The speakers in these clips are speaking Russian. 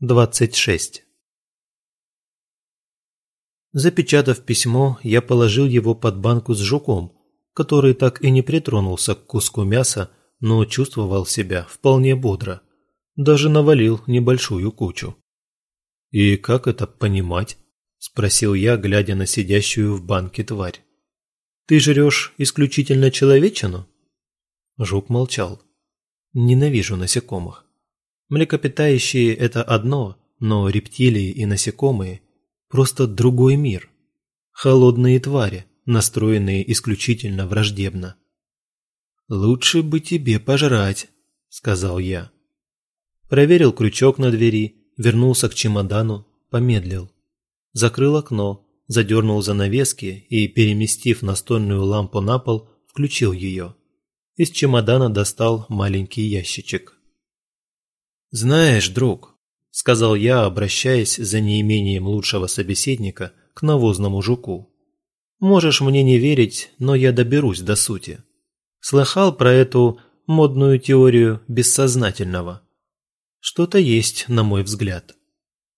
26. Запечатав письмо, я положил его под банку с жуком, который так и не притронулся к куску мяса, но чувствовал себя вполне бодро. Даже навалил небольшую кучу. «И как это понимать?» – спросил я, глядя на сидящую в банке тварь. «Ты жрешь исключительно человечину?» Жук молчал. «Ненавижу насекомых. Млекопитающие – это одно, но рептилии и насекомые – просто другой мир. Холодные твари, настроенные исключительно враждебно. «Лучше бы тебе пожрать», – сказал я. Проверил крючок на двери, вернулся к чемодану, помедлил. Закрыл окно, задернул занавески и, переместив настольную лампу на пол, включил ее. Из чемодана достал маленький ящичек. «Знаешь, друг», – сказал я, обращаясь за неимением лучшего собеседника к навозному жуку. «Можешь мне не верить, но я доберусь до сути. Слыхал про эту модную теорию бессознательного? Что-то есть, на мой взгляд».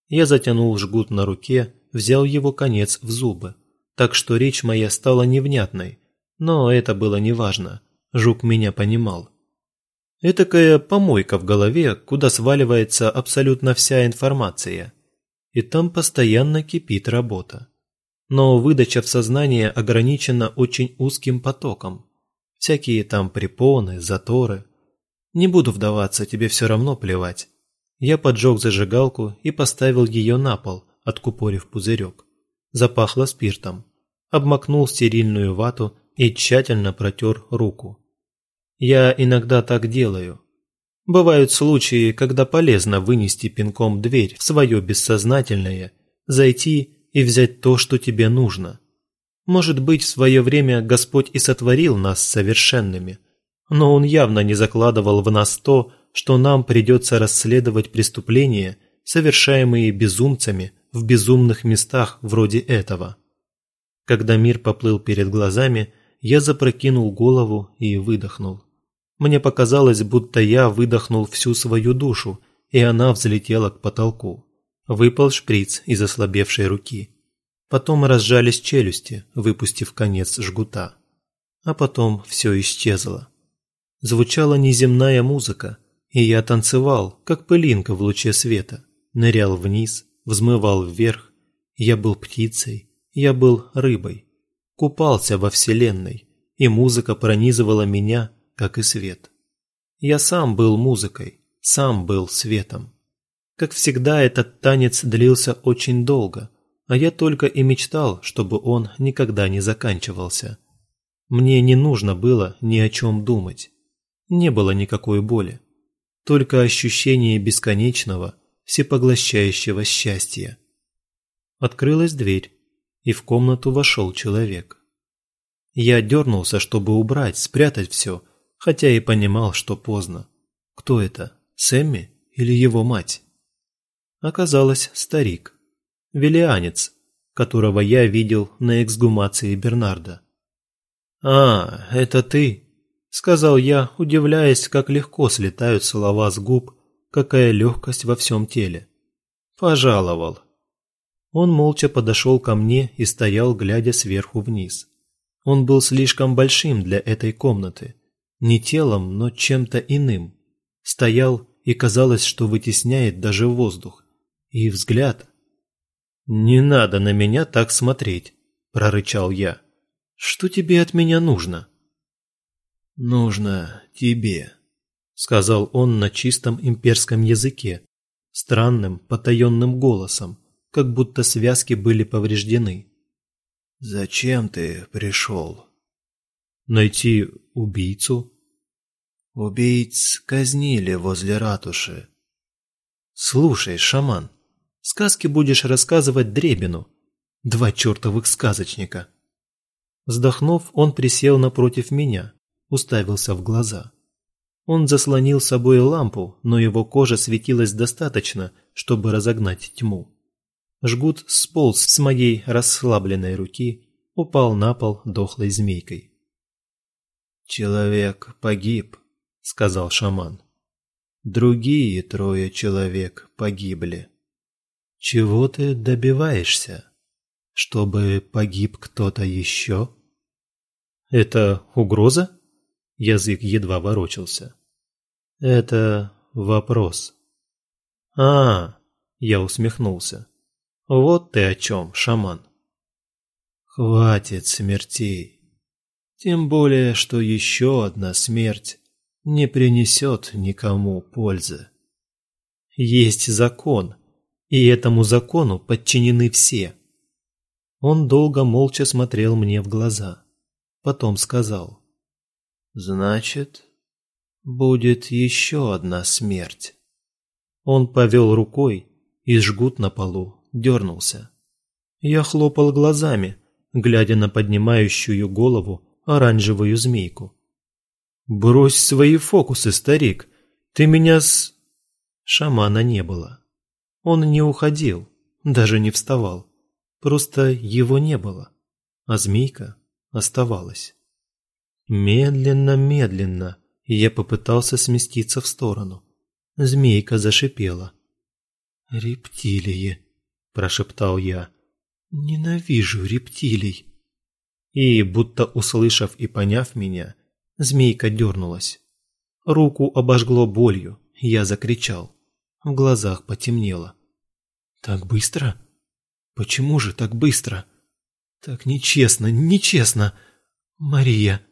Я затянул жгут на руке, взял его конец в зубы, так что речь моя стала невнятной, но это было неважно, жук меня понимал. Этакая помойка в голове, куда сваливается абсолютно вся информация. И там постоянно кипит работа. Но выдача в сознание ограничена очень узким потоком. Всякие там препоны, заторы. Не буду вдаваться, тебе все равно плевать. Я поджег зажигалку и поставил ее на пол, откупорив пузырек. Запахло спиртом. Обмакнул стерильную вату и тщательно протер руку. Я иногда так делаю. Бывают случаи, когда полезно вынести пинком дверь в свое бессознательное, зайти и взять то, что тебе нужно. Может быть, в свое время Господь и сотворил нас совершенными, но Он явно не закладывал в нас то, что нам придется расследовать преступления, совершаемые безумцами в безумных местах вроде этого. Когда мир поплыл перед глазами, я запрокинул голову и выдохнул. Мне показалось, будто я выдохнул всю свою душу, и она взлетела к потолку. Выпал шприц из ослабевшей руки. Потом разжались челюсти, выпустив конец жгута. А потом все исчезло. Звучала неземная музыка, и я танцевал, как пылинка в луче света. Нырял вниз, взмывал вверх. Я был птицей, я был рыбой. Купался во вселенной, и музыка пронизывала меня, как и свет. Я сам был музыкой, сам был светом. Как всегда, этот танец длился очень долго, а я только и мечтал, чтобы он никогда не заканчивался. Мне не нужно было ни о чем думать. Не было никакой боли. Только ощущение бесконечного, всепоглощающего счастья. Открылась дверь, и в комнату вошел человек. Я дернулся, чтобы убрать, спрятать все, хотя и понимал, что поздно. Кто это, Сэмми или его мать? Оказалось, старик, велианец, которого я видел на эксгумации Бернарда. «А, это ты?» – сказал я, удивляясь, как легко слетают слова с губ, какая легкость во всем теле. «Пожаловал». Он молча подошел ко мне и стоял, глядя сверху вниз. Он был слишком большим для этой комнаты, не телом, но чем-то иным. Стоял и казалось, что вытесняет даже воздух. И взгляд. «Не надо на меня так смотреть», – прорычал я. «Что тебе от меня нужно?» «Нужно тебе», – сказал он на чистом имперском языке, странным, потаенным голосом, как будто связки были повреждены. «Зачем ты пришел?» Найти убийцу? Убийц казнили возле ратуши. Слушай, шаман, сказки будешь рассказывать Дребину. Два чертовых сказочника. Вздохнув, он присел напротив меня, уставился в глаза. Он заслонил собой лампу, но его кожа светилась достаточно, чтобы разогнать тьму. Жгут сполз с моей расслабленной руки, упал на пол дохлой змейкой. «Человек погиб», — сказал шаман. «Другие трое человек погибли». Чего ты добиваешься? Чтобы погиб кто-то еще? Это угроза? Язык едва ворочался. Это вопрос. А, я усмехнулся. Вот ты о чем, шаман. Хватит смертей. Тем более, что еще одна смерть не принесет никому пользы. Есть закон, и этому закону подчинены все. Он долго молча смотрел мне в глаза. Потом сказал. «Значит, будет еще одна смерть». Он повел рукой, и жгут на полу дернулся. Я хлопал глазами, глядя на поднимающую голову оранжевую змейку. «Брось свои фокусы, старик! Ты меня с...» Шамана не было. Он не уходил, даже не вставал. Просто его не было, а змейка оставалась. Медленно-медленно я попытался сместиться в сторону. Змейка зашипела. «Рептилии», – прошептал я. «Ненавижу рептилий». И, будто услышав и поняв меня, змейка дернулась. Руку обожгло болью, я закричал. В глазах потемнело. «Так быстро? Почему же так быстро? Так нечестно, нечестно! Мария!»